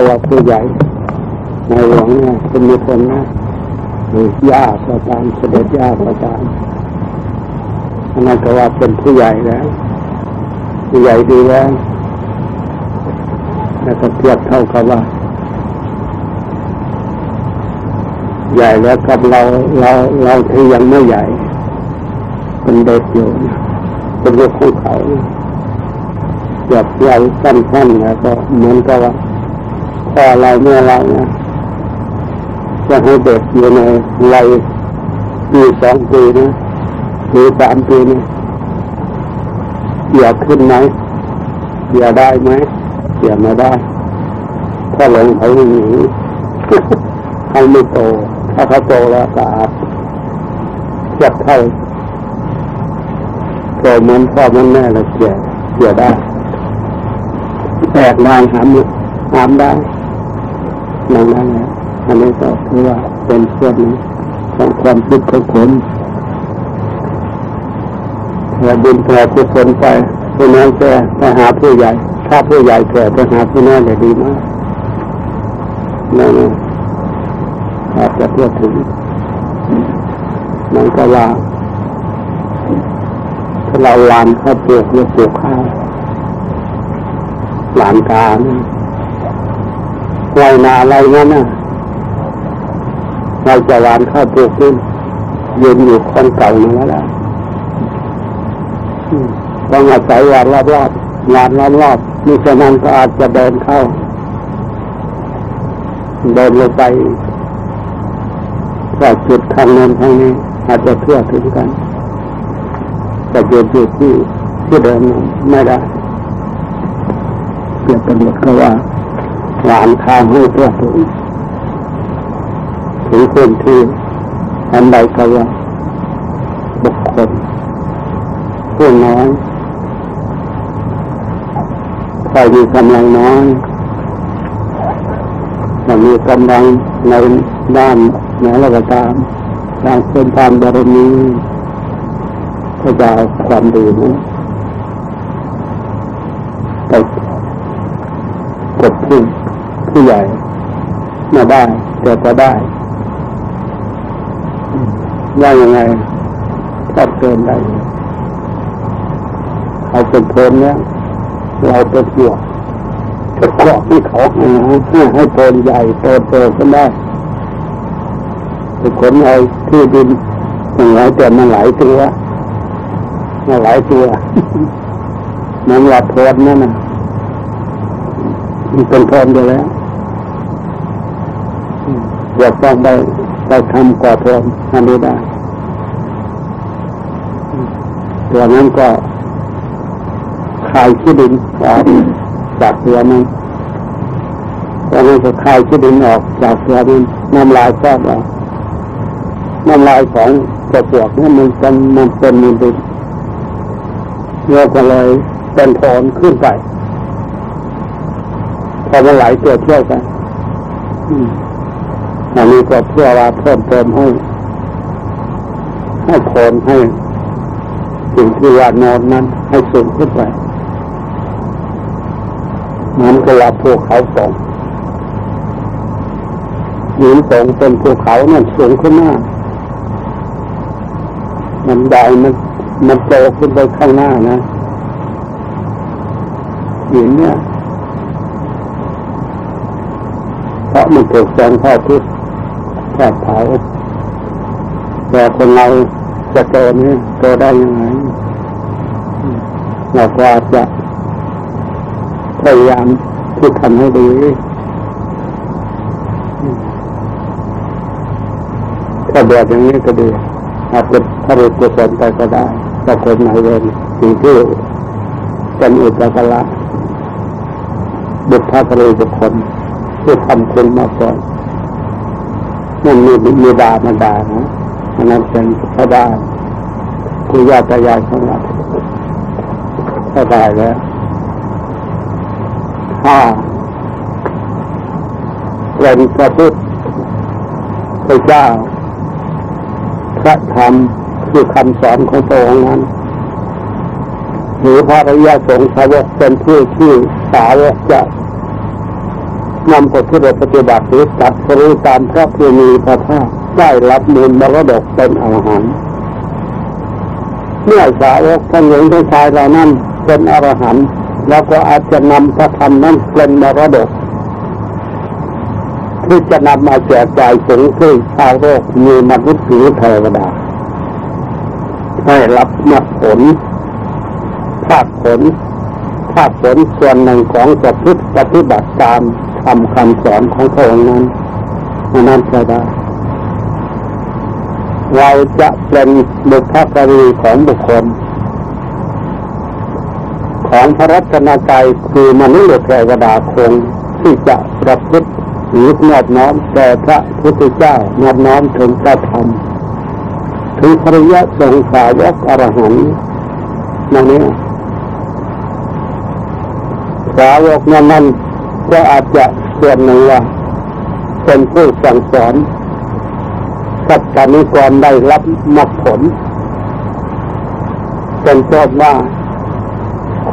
ก็ว่าผู้ใหญ่ในหลวงเนี่ยเป็นมีคนนะหรือย่าก็ตามเสด็จย่าก็ตามอันนั้นก็ว่าเป็นผู้ใหญ่แล้วผู้ใหญ่ดีแล้วแล้วก็เทียบเท่ากับว่า ใหญ่แล้วกับเราเราเราที่ยังไม่ใหญ่ เป็นเด็กอยู่เป็นลูกของเขาเทียบใหญ่สั้นๆแล้วก็เหมือนกับว่า พ่อเราเมื่อเรนะจะให้เด็กอยู่ในไรปีสองปีนะหรือสามปีนี่อย่าขึ้นไหมอย่าได้ไหมอย่าไม่ได้ถ้าหลงเขาอย่างนี้เขาไม่โต ถ้าเขาโตแล้วสะอาดเทียบเท่าโตเหมือนพ่อเหมือนแม่เราเกี่ยเกี่ยได้แตกได้หามหามได้ นั่นนั่นแหละอันนี้ก็คือว่าเป็นส่วนหนึ่งของความคิดของคนแผ่บุญแผ่กุศลไปผู้น้อยแก่ไปหาผู้ใหญ่ ถ้าผู้ใหญ่แก่ไปหาผู้น้อยจะดีมากนั่นอาจจะเพื่อถึงมันก็ว่าถ้าเราลานข้าวเปลือกหรือปลูกข้าวหลานกาเนี่ย ไรนาอะไรนั่นน่ะเราจะหวานข้าวปลูกขึ้นยืนอยู่คนเก่ามาแล้วต้องอาศัยหวานรอบๆหวานรอบๆมิฉะนั้นก็อาจจะเดินเข้า เดินลงไปถ้าจุดทางนั้นทางนี้ อาจจะเพื่อถึงกันแต่ยืนอยู่ที่ที่เดินไม่ได้เปรียบเป็นบทก็ว่า หวานทางให้เพื่อถึงถึงพื้นที่อันใดก็ว่าบุคคลผู้น้อยใครมีกำลังน้อยจะมีกำลังในด้านไหนเราก็ตามทางเป็นตามบารมีก็จะเอาความดีนี้ ใหญ่มาได้แต่ก็ได้ว่ายังไงชัดเจนได้เขาเป็นโทนเนี้ยเราเป็นหัวจะเกาะที่เขาให้ให้โทนใหญ่โตโตขึ้นได้จะขนเอาที่ดินอย่างไรแต่มันหลายตัวมันหลายตัวมันหลับโทนนั่นนะมันเป็นโทนไปแล้ว อยากต้องได้ได้ทำกว่าโทนทำไม่ได้ ตัวนั้นก็คายขี้ดินออกจากตัวนั้นตอนนั้นก็คายขี้ดินออกจากตัวนั้นน้ำลายก็ออกน้ำลายของกระปวกนี่มันเป็นมันเป็นมันดินเราก็เลยเป็นโทนขึ้นไปพอมันไหลตัวเที่ยวกันอั อันนี้ก็เพื่อว่าเพิ่มเติมให้ให้คนให้สิ่งที่ว่านอนนั้น ให้สูงขึ้นไปมันก็ลับภูเขาสองหินสองเป็นภูเขานั่นสูงขึ้นมากมันใหญ่มันมันโตขึ้นไปข้างหน้านะหินเนี่ยเพราะมันถูกแสงพระอาทิต ย์แค่เผาแต่คนเราจะโตนี่โตได้ยังไงเราก็อาจจะพยายามที่ทำให้ดีถ้าบวชอย่างนี้ก็ดีอาจจะถ้าเป็นกุศลไปก็ได้ถ้าคนไหนเป็นสิ่งที่เป็นอุปการะบุพกรีบุคคลที่ทำคุณมาก่อน นั่นมีมีดามาดานะนนั้นเป็นพระดาคุยาตายายของเราถ้าได้แล้วถ้าเป็นพระพุทธพระเจ้า พระธรรมคือคำสอนของพระองค์นั้นหรือพระริยสงฆ์สาวกเป็นผู้ที่สาวกจะ นำประพฤติปฏิบัติหรือจัดสรุตามพระพุมีพระธาตุได้รับมูลมรดกเป็นอาหารเมื่อสาวกท่านหญิงท่านชายเหล่านั้นเป็นอรหันต์แล้วก็อาจจะนำพระธรรมนั้นเป็นมรดกที่จะนำมาแจกจ่ายถึงที่ชาวโลกมีมนุษย์หรือเทวดาให้รับมรรคผลภาคผลภาคผลส่วนหนึ่งของจะพิปฏิบัติตาม ทำคำสอนของพระองค์นั้นนั้นจะได้เราจะเป็นบุพการีของบุคคล ของพระรัตนกายคือมนุษย์เทวดาคงที่จะประพฤติหรือนอบน้อมแต่พระพุทธเจ้านอบน้อมถึงพระธรรมถึงพระยะทรงสาวกอรหันต์นั่นนี่สาวกนั้นนั้น ก็อาจจะส่วนหนึ่งว่าเป็นผู้สั่งสอนสัตว์นิกรได้รับมรรคผลเป็นต้นว่า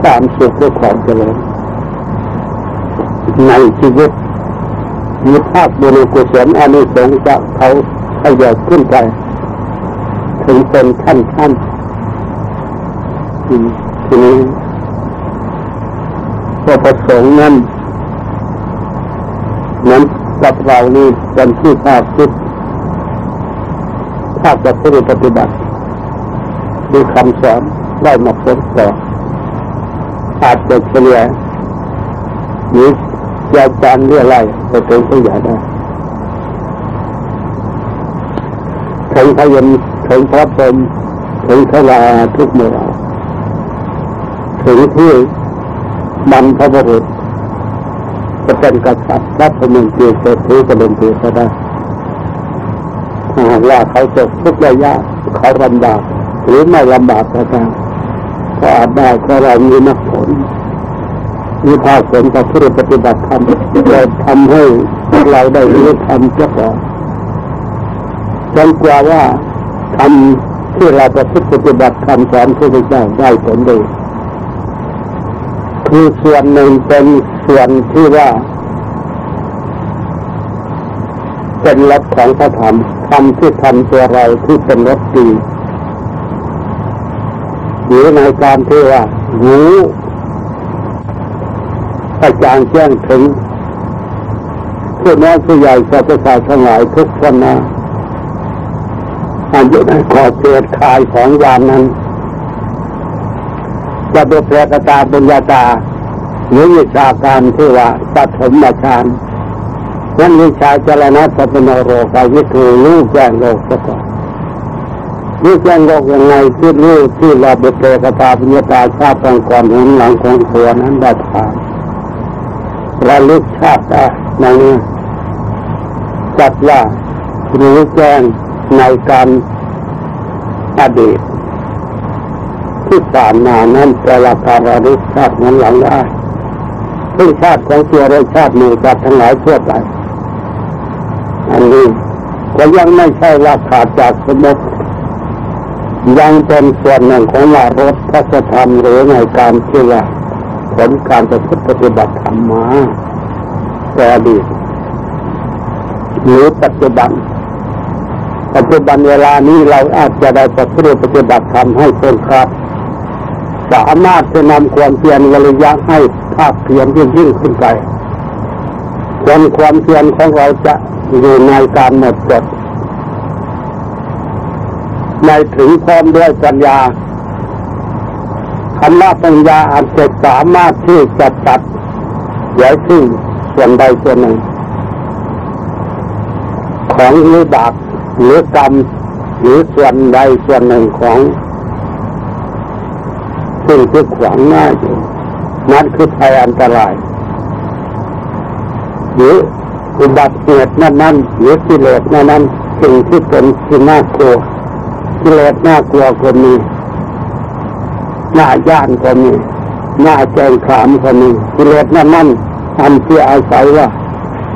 ความสุขและความเจริญในชีวิตมีภาคบุญกุศลอานิสงส์จะเขาขยับขึ้นไปถึงเป็นขั้นขั้นทีนี้พระประสงค์นั้น นั้นกับเรานี่เป็นที่ภาคคิดภาคจะพูดปฏิบัติดูคำสอนได้มาพ้นต่ออาจจะเฉลี่ยหรือยาจารเรื่อไรจะเป็นตัวอย่างได้ถึงพยนถึงพระพรหมถึงพระลาทุกเมื่อถึงที่มันพระบุรุษ จะเป็นกษัตริย์รับพมินเกียรติถือจะเป็นเกียรติได้หากว่าเขาจะทุกข์ยากเขาลำบากหรือไม่ลำบากก็ตามก็อาจได้เพราะเรามีนักผลมีภาคผลกับผู้ปฏิบัติธรรมจะทำให้เราได้รู้ธรรมเจ้าของจนกว่าว่าทำที่เราจะปฏิบัติคำสอนพระเจ้าได้ผลดี คือส่วนหนึ่งเป็นส่วนที่ว่าเป็นรถของพระธรรมทำที่ทำตัวเราที่เป็นรถดีหรือในการที่ว่ารู้ประจางแจ้งถึงผู้น้อยผู้ใหญ่สัตว์สาทั้งหลายทุกคนนะอันอยู่ในขอบเขตคายของยานนั้น จะเป็นแปลกตาบุญญาตาหรือวิชาการที่ว่าปฐมฌานนั้นวิชาจรณะสัพโนโรกาวิคือรู้แจ้งโลกซะก่อนรู้แจ้งโลกยังไงที่รู้ที่เราบุเรกตาบุญญาตาชาติก่อนเห็นหลังของตัวนั้นได้ผ่านระลึกชาติได้ในนี้จัดว่ารู้แจ้งในการอดีต ที่ผ่านมานั้นแต่ละการระลึกชาตินั้นหลังได้ซึ่งชาติของตัวเราชาติมีกับทั้งหลายทั่วไปอันนี้ก็ยังไม่ใช่ว่าขาดจากสมมติยังเป็นส่วนหนึ่งของวารถพระธรรมหรือในการที่ว่าผลการจะปฏิบัติธรรมมาแต่อดีตหรือปัจจุบัน ปัจจุบันเวลานี้เราอาจจะได้ปฏิบัติธรรมให้เป็นครับ สามารถจะนำความเพียรวิริยะให้ภาคเพียรยิ่งยิ่งขึ้นไปจนความเพียรของเราจะอยู่ในการหมดจดในถึงพร้อมด้วยปัญญาคำว่าปัญญาอาจจะสามารถที่จะตัดไว้ซึ่งส่วนใดส่วนหนึ่ง ของวิบากหรือกรรมหรือส่วนใดส่วนหนึ่งของ สิ่งที่ขวางหน้าอยู่นั่นคือภัยอันตราย หรืออุบัติเหตุนั้นนั้นหรือกิเลสนั้นนั้นสิ่งที่เป็นสิ่งน่ากลัวกิเลสน่ากลัวคนนี้หน้าย่านก็มีหน้าแจงขามก็มีกิเลสนั่นนั่นทำที่อาศัยว่า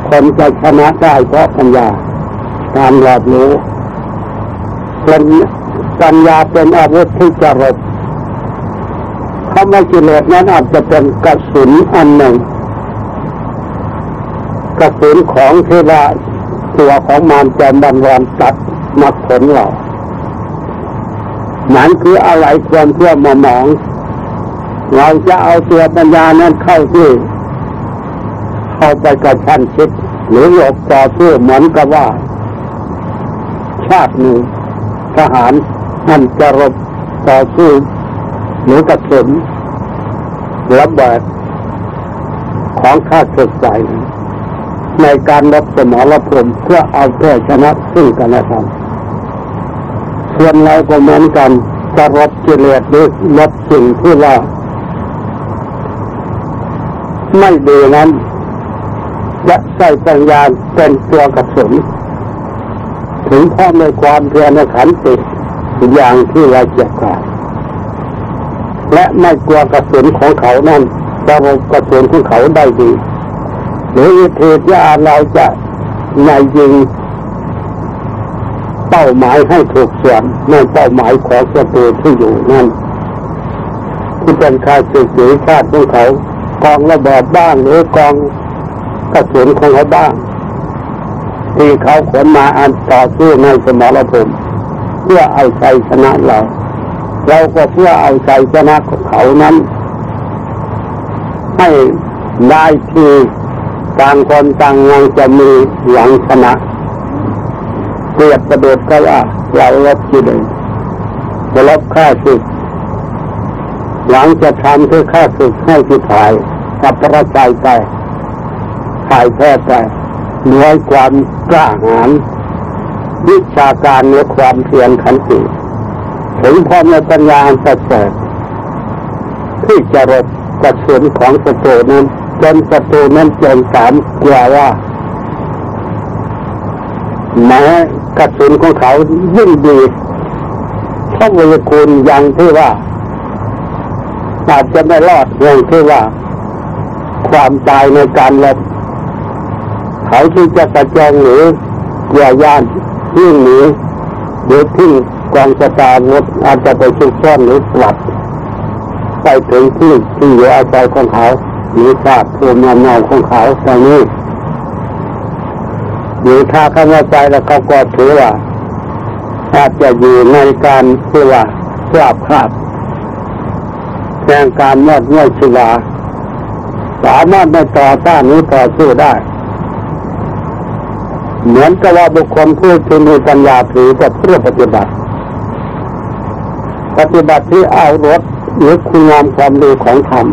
คนจะชนะได้เพราะปัญญาการรอบรู้เป็นปัญญาเป็นอาวุธที่จะรบ ว่ากิเลสนั้นอาจจะเป็นกระสุนอันหนึ่ง กระสุนของเทวาตัวของมารจะบันวานตัดมาผลเรานั้นคืออะไรความเพื่อมาหมอง เราจะเอาตัวปัญญานั้นเข้าที่ เข้าไปกับชั้นคิดหรือหยกต่อสู้เหมือนกับว่า ชาติหนึ่งทหารนั่นจะรบต่อสู้หรือกระสุน ระเบิดของข้าศึกใส่ในการรบสมรภูมิเพื่อเอาเพื่อชนะซึ่งกันและกันส่วนเราก็เหมือนกันจะรบกิเลสหรือลบสิ่งที่ว่า ไม่ดีนั้นจะใส่ปัญญาเป็นตัวกระสุนถึงพ่อในความเพียรในขันติอย่างที่เราเจ็บกา และไม่กลัวกระสุนของเขานั้นจะรบกระสุนของเขาได้ดี หรือวิธีที่เราจะในยิงเป้าหมายให้ถูกส่วนในเป้าหมายของศัตรูที่อยู่นั่นที่เป็นคาศึกหรือชาติของเขากองระเบิดบ้างหรือกองกระสุนของเขาบ้าง ที่เขาขนมาอันต่อสู้ในสมรภูมิเพื่อเอาชัยชนะเรา เราก็เพื่อเอาชัยชนะของเขานั้น ให้ได้ที่ต่างคนต่างยังจะมีหวังชนะเปรียบประดุดก็ว่าเราลบที่หนึ่งลบค่าศึกหลังจะทำเพื่อค่าศึกให้ที่ถ่ายกับประใจไปถ่ายแท้ไปน้อยความกล้าหาญวิชาการเนื้อความเพียรขันติ ถึงพร้อมในปัญญาอันเสริฐที่จะรบกระสุนของศัตรูนั้นจนศัตรูนั้นจงสามกลัวว่าแม้กระสุนของเขายิ่งดีเพราะวิคุณยังที่ว่าอาจจะไม่รอดเรื่องที่ว่า ความตายในการลบเขาที่จะกระจองหรือเกี่ยยานที่งหนีหรือทิ้ง กองสตาร์วุธอาจจะไปชุกซ่อนหรือปลัดไปถึงที่ที่อยู่อาศัยของเขาหรือทราบภูมิลำเนาของเขาตรงนี้หรือถ้าเขาไม่ไปแล้วเขาก็ถือว่าอาจจะอยู่ในการที่ว่าทราบคราบแทงการมอดง่อยชิวาสามารถไม่ต่อต้านหรือต่อสู้ได้ เหมือนกับว่าบุคคลผู้ที่มีปัญญาถือจะเพื่อปฏิบัติ ปฏิบัติที่เอารถหรือคุณงามความดีของธรรม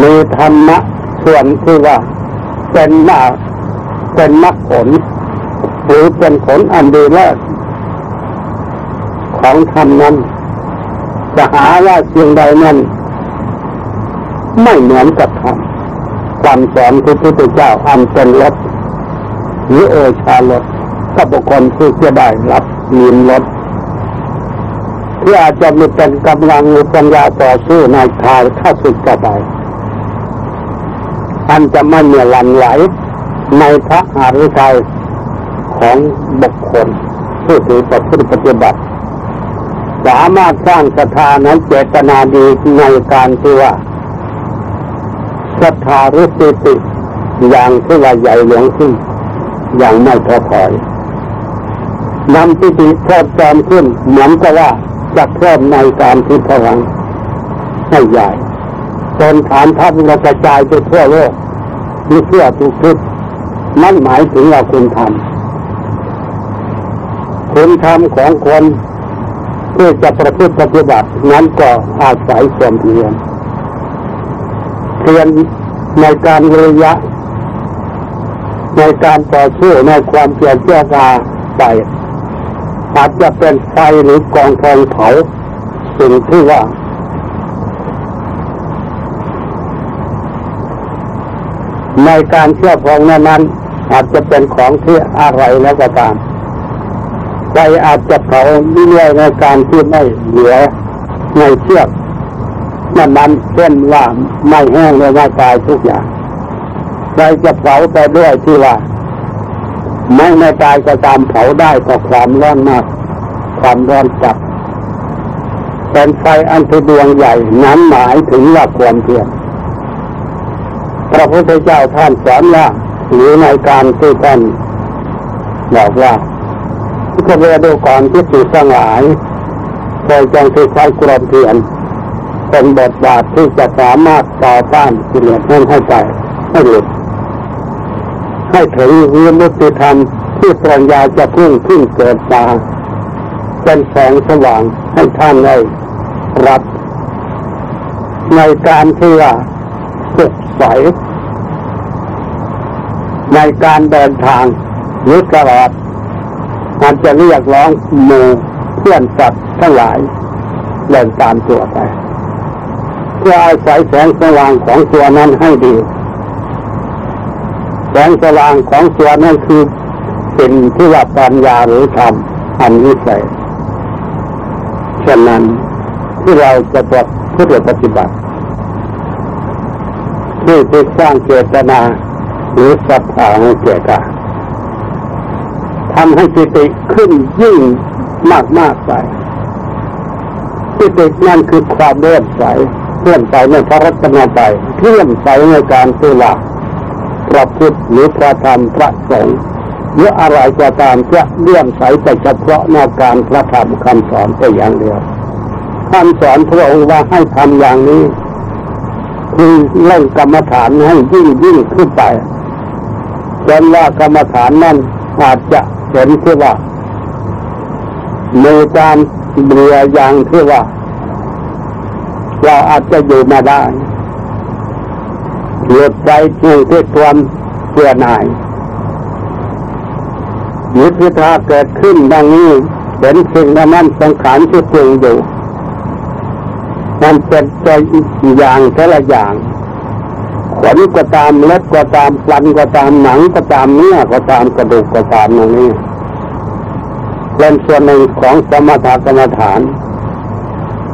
มีธรรมะส่วนที่ว่าเป็นหน้าเป็นมรรคผล หรือเป็นผลอันดีเลิศของธรรมนั้นจะหาว่าเพียงใดนั้นไม่เหมือนกับธรรมความสอนที่พระพุทธเจ้าอันเป็นรถหรือโอชารถกับบุคคลที่จะได้รับมีร ถที่อาจจะมีเป็นกำลังมีปัญญาต่อสู้ในทายข้าศึกกับไปอันจะไม่เมื่อลันไหลในพระอริยของบุคคลผู้ถือประพฤติปฏิบัติ สามารถสร้างศรัทธานั้นเจตนาดีในการที่ว่าศรัทธาหรือสติอย่างที่ว่าใหญ่หลวงขึ้นอย่างไม่ท้อถอยนำปิติเพิ่มเติมขึ้นเหมือนกับว่า จะเพิ่มในการที่พลังให้ใหญ่จนฐานทัพเรากระจายไปทั่วโลกมีเพื่อทุกทิศนั่นหมายถึงว่าคุณธรรมคุณธรรมของคนที่จะประพฤติปฏิบัตินั้นก็อาศัยความเพียรเพียรในการริยะ ในการต่อสู้ในความเพียรเจ้าตาไป อาจจะเป็นไฟหรือกองทองเผาสิ่งที่ว่าในการเชื่อพองนั้นอาจจะเป็นของที่อะไรแล้วก็ตามใครอาจจะเผาเรื่อยในการที่ไม่เหลือในเชือกนั่นมันเช่นว่าไม่แห้งเลยไม่ตายทุกอย่างใครจะเผาไปด้วยที่ว่า ไม่ไม่ตายก็ตามเผาได้ก็ความร้อนมาก ความร้อนจับเป็นไฟอันที่ดวงใหญ่นั้นหมายถึงว่าความเพียรพระพุทธเจ้าท่านสอนว่าหรือในการที่ท่านบอกว่าก็เวดูก่อนที่สุดทั้งหลายเคยจังที่ใช้กรมเทียนเป็นบทบาทที่จะสามารถต่อต้านกิเลสนั้นให้ไปให้หลุด ให้ถึงวิมุติธรรมที่ปัญญาจะพุ่งขึ้นเกิดมาเป็นแสงสว่างให้ท่านได้รับ ในการที่ว่าสุขใสในการเดินทางหรือตลอดมันจะเรียกร้องหมู่เพื่อนสัตว์ทั้งหลายเดินตามตัวไปเพื่ออาศัยแสงสว่างของตัวนั้นให้ดี แสงสว่างของตัวนั้นคือเป็นที่ว่าปัญญาหรือธรรมอันวิเศษฉะนั้นที่เราจะปฏิเพื่อปฏิบัติที่จะสร้างเจตนาหรือศรัทธาให้เกิดกันทำให้จิตขึ้นยิ่งมากมากไปจิตนั่นคือความเลื่อมใสเลื่อมใสในพระรัตนตรัยเลื่อมใสในการตัวละพ ระพุทธหรือพระธรรมพระสงฆ์หรืออะไรก็ตามจะเลื่อมใสแต่เฉพาะในการพระธรรมคำสอนแต่อย่างเดียวคำสอนพระองค์ว่าให้ทำอย่างนี้ คือเล่นกรรมฐานให้ยิ่งยิ่งขึ้นไปจนว่ากรรมฐานนั้นอาจจะเห็นที่ว่ามีการเบื่ออย่างที่ว่า เราอาจจะอยู่มาได้ หยุดใจเพียงที่ความเบื่อหน่ายยุทธิธาเกิดขึ้นดังนี้เห็นสิ่งนั้นสังขารที่ปรุงอยู่มันเป็นใจอย่างแต่ละอย่างขนก็ตามเล็บก็ตามฟันก็ตามหนังก็ตามเนื้อก็ตามกระดูกก็ตามอย่างนี้เป็นส่วนหนึ่งของสมถกรรมฐาน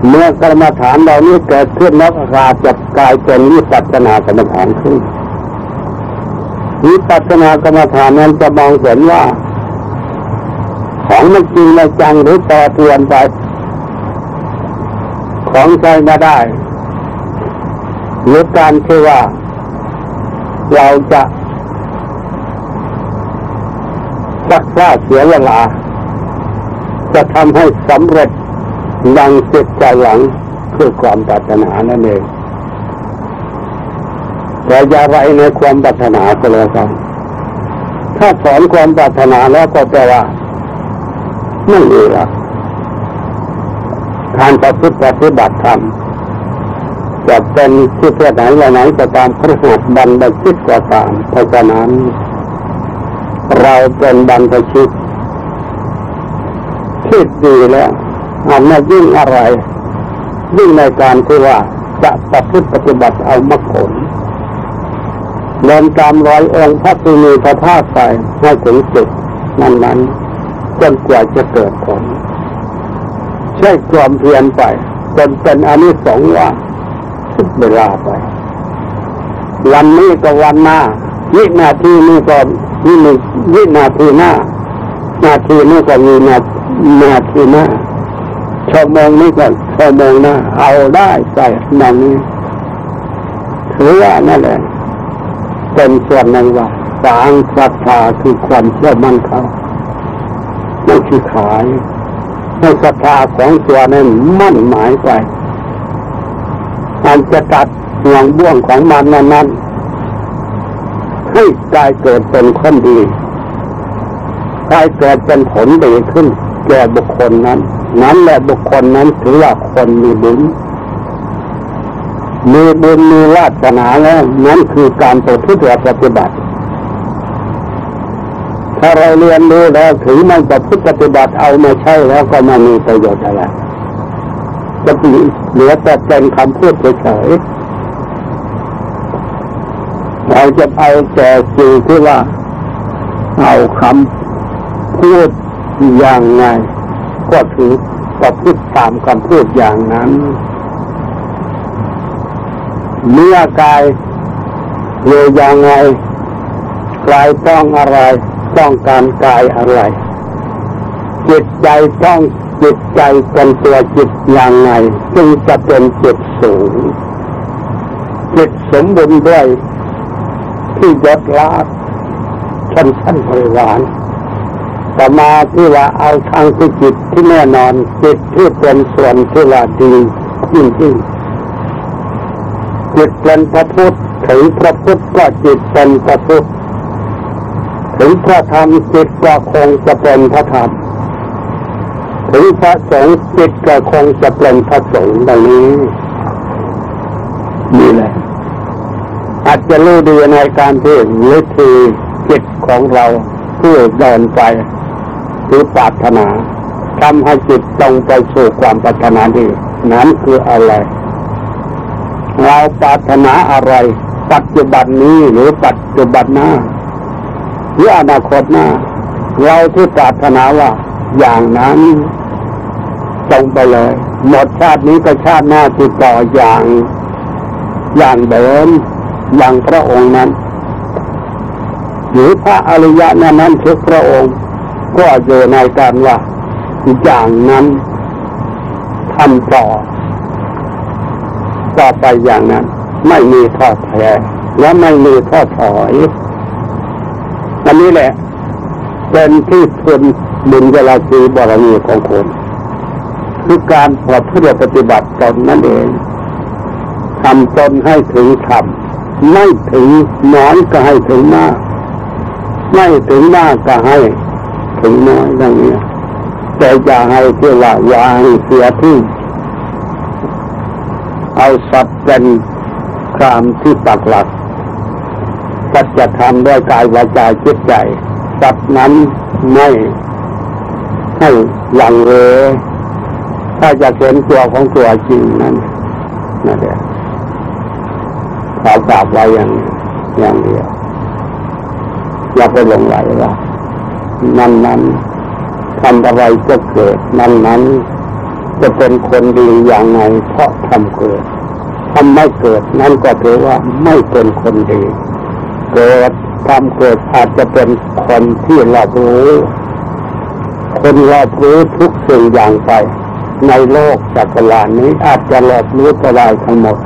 เมื่อกรรมฐานเหล่านี้เกิดขึ้นแล้วอาจะ กลายเป็นวิปัสสนากรรมฐานขึ้นวิปัสสนากรรมฐานนั้นจะมองเห็นว่า ของมันจริงไม่จังหรือต่อเตือนไป ของใจมาได้หรือการที่ว่า เราจะสักว่าเสียเวลา จะทำให้สำเร็จดังจิตใจหลังคือความปรารถนานั่นเอง แต่อย่าไรในความปรารถนาก็แล้วกันถ้าถอนความปรารถนาแล้วก็จะว่าไม่มีละการประพฤติปฏิบัติธรรมจะเป็นที่เพื่อไหนว่าไหนก็ตามพระหัตบันดชิตก็ตามเพราะฉะนั้น เราเป็นบันดชิตคิดดีแล้วอันไม่ยิ่งอะไร ยิ่งในการที่ว่าจะประพฤติปฏิบัติเอามรรคผล เดินตามรอยองค์พระสุนีพระธาตุไปให้ถึงจุดนั้นนั้นจนกว่าจะเกิดผลใช้ความเพียรไปจนเป็นอนิสงส์ว่าเวลาไป วันนี้ก็วันหน้าวินาทีนี้ก็วินาวินาทีหน้า นาทีนี้ก็มีนานาทีหน้าชั่วโมงนี้ก็ชั่วโมงหน้าเอาได้ใส่มองนี้ถือว่านั่นแหละ เป็นส่วนหนึ่งว่าสางศรัทธาคือความเชื่อมั่นเขาไม่คือขายให้ศรัทธาของตัวนั้นมั่นหมายไปมันจะตัดห่วงบ่วงของมันนั้นให้กลายเกิดเป็นคนดีกลายเกิดเป็นผลดีขึ้น แก่บุคคลนั้น นั้นแหละบุคคลนั้นถือว่าคนมีบุญ มีบุญมีวาสนาแล้วนั่นคือการประพฤติปฏิบัติ ถ้าเราเรียนรู้แล้วถึงมันประพฤติปฏิบัติเอามาใช้แล้วก็ไม่มีประโยชน์อะไรจะเหลือแต่เป็นคำพูดเฉยเราจะเอาแต่สิ่งที่ว่าเอาคำพูดอย่างไง ก็ถือก็พูดตามคำพูดอย่างนั้น เมื่อกายอยู่อย่างไงกายต้องอะไรต้องการกายอะไร จิตใจต้องจิตใจเป็นตัวจิตอย่างไงจึงจะเป็นจิตสูงจิตสมบูรณ์ด้วยที่ยศลาดชนชั้นบริวารต่อมาที่ว่าเอาทางที่จิตที่แน่นอนจิตที่เป็นส่วนที่ว่าดียิ่งยิ่ง จิตเป็นพระพุทธถึงพระพุทธก็จิตเป็นพระพุทธถึงพระธรรมจิตก็คงจะเป็นพระธรรมถึงพระสงฆ์จิตก็คงจะเป็นพระสงฆ์ดังนี้นี่แหละอาจจะรู้ดีในการที่วิธีจิตของเราเพื่อเดินไปหรือปรารถนาทำให้จิตตรงไปสู่ความปรารถนาดีนั้นคืออะไร เราปรารถนาอะไร ปัจจุบันนี้หรือปัจจุบันหน้าหรืออนาคตหน้า เราที่ปรารถนาว่าอย่างนั้นตรงไปเลย หมดชาตินี้ก็ชาติหน้าติดต่ออย่างอย่างเดิมอย่างพระองค์นั้น หรือพระอริยะนั้นนั้นทุกพระองค์ ก็อยู่ในการว่าอย่างนั้นทำต่อ ต่อไปอย่างนั้น ไม่มีทอดแท้และไม่มีทอดถอย อันนี้แหละ เป็นที่ทุนบุญเวลาสีบารมีของคนคือการประพฤติปฏิบัติตนนั่นเองทำตนให้ถึงธรรมไม่ถึงน้อยก็ให้ถึงมาก ไม่ถึงมากก็ให้ถึงน้อยอย่างนี้แต่อย่าให้เที่ว่าวางเสียที่ เอาสัตว์เป็นครามที่ปักหลักสัจธรรมด้วยกายวาจาจิตใจสัตว์นั้นไม่ให้หลังเลถ้าจะเห็นตัวของตัวจริงนั้นนั่นแหละขอฝากไว้อย่างอย่างเดียวอย่าไปหลงไหลว่านั้นนั้นทำอะไรจะเกิดนั้นนั้น จะเป็นคนดีอย่างไงเพราะทำเกิดทำไม่เกิดนั่นก็ถือว่าไม่เป็นคนดี เกิดทำเกิดอาจจะเป็นคนที่รอบรู้คนรอบรู้ทุกสิ่งอย่างไป ในโลกจักรวาลนี้อาจจะรอบรู้ก็ได้ทั้งหมด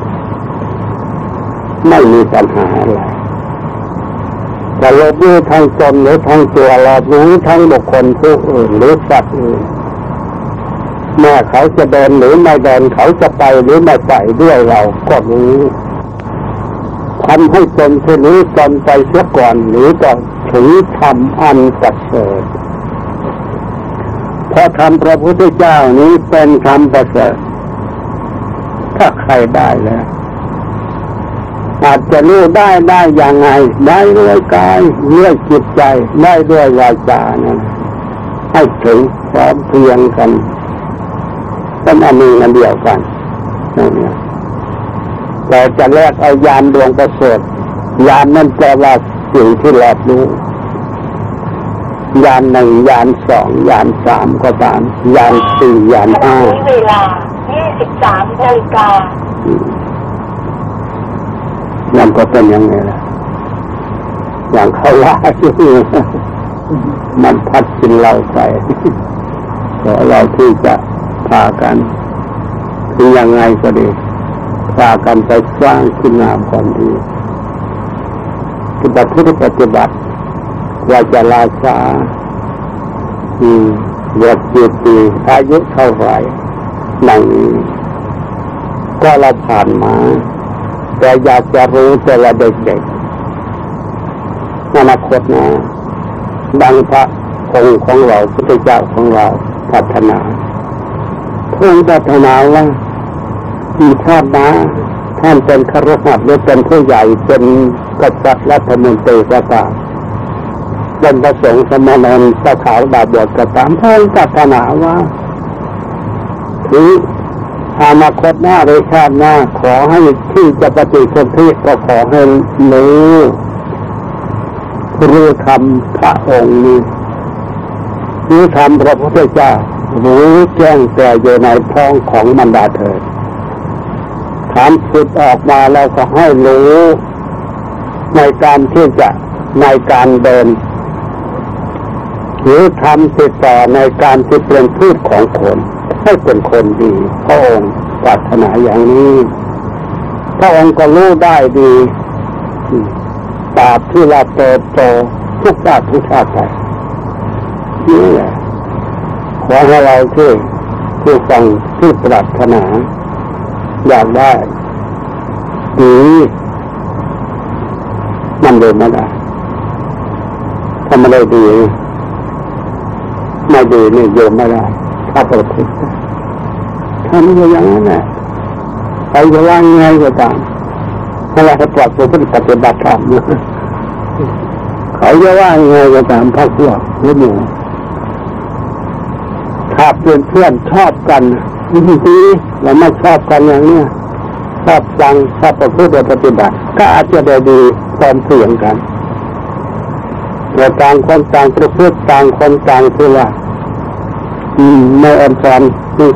ไม่มีปัญหาอะไรแต่เรารู้ทั้งตนหรือทั้งตัวเรารู้ทั้งบุคคลผู้อื่นหรือสัตว์อื่น แม่เขาจะเดินหรือไม่เดินเขาจะไปหรือไม่ไปด้วยเราก็รู้ทำให้ตนที่รู้ตนไปเสียก่อนหรือก็ถือทำอันประเสริฐเพราะทำพระพุทธเจ้านี้เป็นธรรมประเสริฐถ้าใครได้แล้วอาจจะรู้ได้ได้อย่างไง ได้ด้วยกายด้วยจิตใจ ได้ด้วยวาจานะให้ถึงพร้อมเพียงกัน เป็นอันหนึ่งอันเดียวกันนี่แต่จะแลกเอายานดวงประเสริฐยานนั่นแปลว่าสิ่งที่แลกรู้ยานหนึ่งยานสองยานสามก็ตามยานสี่ยานห้าเวลายี่สิบสามนาฬิกามันก็เป็นยังไงล่ะอย่างเขาว่าอยู่มันพัดกินเราไปขอเราที่จะ พากันคือยังไงก็ดีพากันไปสร้างคุณงามความดีปฏิบัติทุกปฏิบัติว่าจะลาชาอืมเดือดจีปีอายุเท่าไหร่นั่งก็เราผ่านมา แต่อยากจะรู้แต่ละเด็กๆอนาคตนะดังพระองค์ของเราพุทธเจ้าของเราพัฒนา พงพัฒนาว่าที่ชาตินะท่านเป็นคารหัสหรือเป็นผู้ใหญ่เป็นกษัตริย์รัฐมนตรีก็ตามเป็นพระสงฆ์สมณนสขาวดาบวชก็ตามพงพัฒนาว่าถืออนาคตหน้าหรือชาติหน้าขอให้ที่จะปฏิสนธิก็ขอให้รู้รู้ธรรมพระองค์นี้รู้ธรรมพระพุทธเจ้า รู้แจ้งแต่อยู่ในท้องของบรรดาเถิดถามจิตออกมาแล้วก็ให้รู้ในการที่จะในการเดิน หรือทำติดต่อในการที่เป็นพืชของคนให้เป็นคนดีพระองค์ปรารถนาอย่างนี้พระองค์ก็รู้ได้ดีตราบที่เราเติบโตทุกชาติทุกชาติไปนี่แหละ ขอให้เราที่ที่ฟังที่ปรารถนา อยากได้ดีมันเดินไม่ได้ถ้าไม่ได้ดีไม่ดีนี่โยมไม่ได้ถ้าประพฤติทำอย่างนั้นแหละใครจะว่ายังไงก็ตามเวลาเขาตรวจตัวปฏิบัติธรรมเขาจะว่ายังไงก็ตามพักพวกหรือหมู่ ถ้าเพื่อนเพื่อนชอบกันดีแล้วไม่ชอบกันอย่างเนี้ยชอบฟังชอบประพฤติปฏิบัติ ก็อาจจะได้ดีความเสี่ยงกันแต่ต่างคนต่างประพฤติต่างคนต่างคือว่าไม่อันตรที่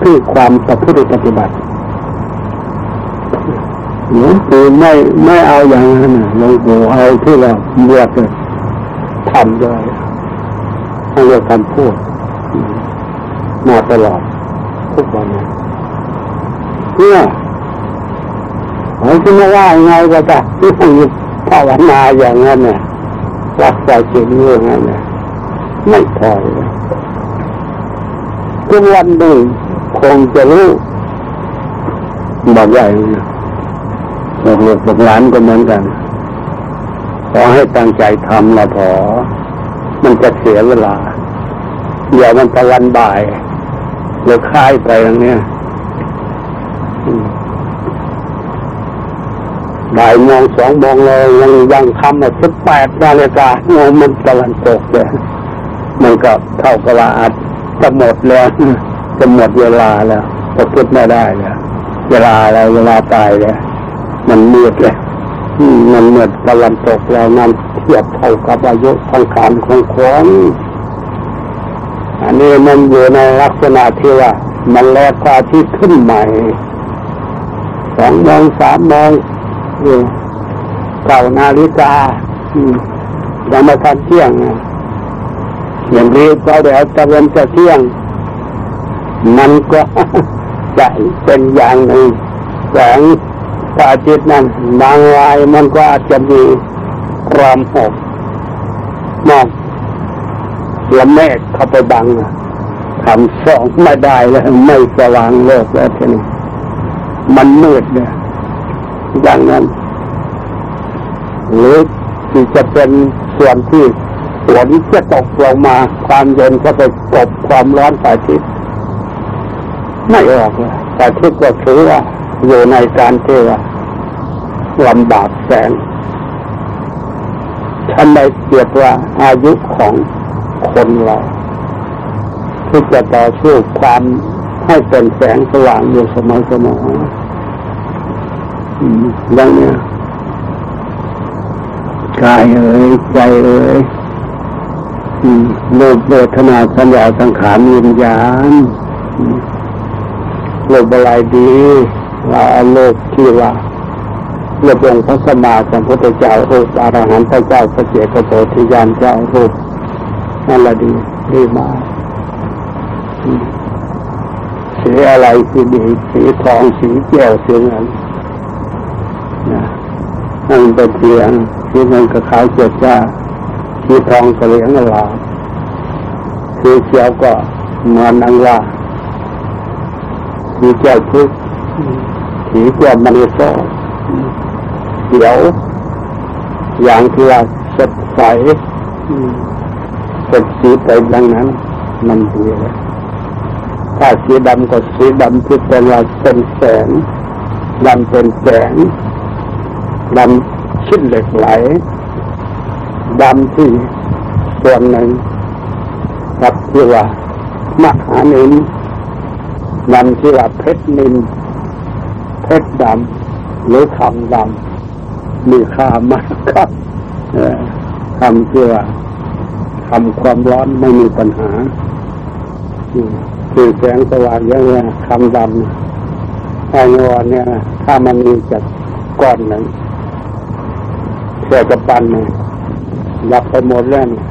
ที่ความประพฤติปฏิบัติหลวงปู่ไม่ไม่เอาอย่างนั้นหลวงปู่เอาที่เราเรียกทำเลยเรียกคำพูด มาตลอดทุกวันนี้เนี่ยเขาจะม่ว่าไงก็ตามที่ต้องภาวนาอย่างนั้นเนี่ยรักษาจิตอย่างนั้นเนี่ยไม่พอยทุกวันหนึ่งคงจะรู้บอกใหญ่เนี่ยบอกลูกบอกหลานก็เหมือนกันขอให้ตั้งใจทำละพอ มันจะเสียเวลา เดี๋ยวมันตะวันบ่าย หรือค่ายไปอย่างเนี้ยบ่ายโมงสองโมงเลยยังยังทำอะสิบแปดนาฬิกาโมงมันตะวันตกเลยมันก็เท่ากับว่าอาจจะหมดแล้วจะหมดเวลาแล้วก็คิดไม่ได้แล้วเวลาอะไรเวลาตายแล้วมันมืดเลยมันมืดตะวันตกแล้วนั่นเทียบเท่ากับอายุทางขานของคน อันนี้มันอยู่ในลักษณะที่ว่า มันแลกว่าที่ขึ้นใหม่สองโมงสามโมงเก่านาฬิกายังไม่ทันเที่ยงอย่างนี้ก็เดี๋ยวจะเริ่มจะเที่ยง มันก็จะเป็นอย่างหนึ่งแสงพระอาทิตย์นั้นบางรายมันก็อาจจะมีความหกมาก ละเมฆเข้าไปบังทำสองไม่ได้แล้วไม่สว่างโลกแล้วทีนี้มันมืดเนี่ยอย่างนั้น หรือที่จะเป็นส่วนที่ฝนจะตกลงมาความเย็นก็ไปกบความร้อนสายทิศไม่ออกเลยแต่ทิศก็ถือว่าอยู่ในการเทว่าลำบากแสนท่านได้เปรียบว่าอายุของ คนเราที่จะต่อสู้ความให้เป็นแสงสว่างอยู่เสมอเสมอดังนี้กายเอ่ยใจเอ่ยโลกเวทนาสัญญาสังขารวิญญาณโลกบลายดีว่าโลกที่ว่าโลกองพระสมมาสัมพุทธเจ้ารูปอรหันต์พระเจ้าพระเจ้าโพธิญาณเจ้ารูป นั่นแหละดี ดีมากสีอะไรสีดีสีทองสีแก้วสีเงินนะนั่นเป็นเสียงสีเงินก็ขาวเจ็ดจ้าสีทองก็เหลืองอลาสีเขียวก็เงินอังลาสีแก้วทุกสีแก้วมันโซเขียวอย่างที่ว่าสดใส เป็นสีไปดังนั้น มันดีเลยถ้าสีดำก็สีดำที่เป็นว่าเป็นแสงดำเป็นแสงดำชิ้นเหล็กไหลดำที่ส่วนหนึ่งกับที่ว่ามหานินดำที่ว่าเพชรนินเพชรดำหรือคำดำมีค่ามากครับคำที่ว่า ทำความร้อนไม่มีปัญหาคือแสงสว่างเย่างนี้คำดำไอ้นวลเนี่ยถ้ามันมีจากก้อนหนึ่งเสียกระปันเนี่ยดับไปหมดแล้วเนี่ย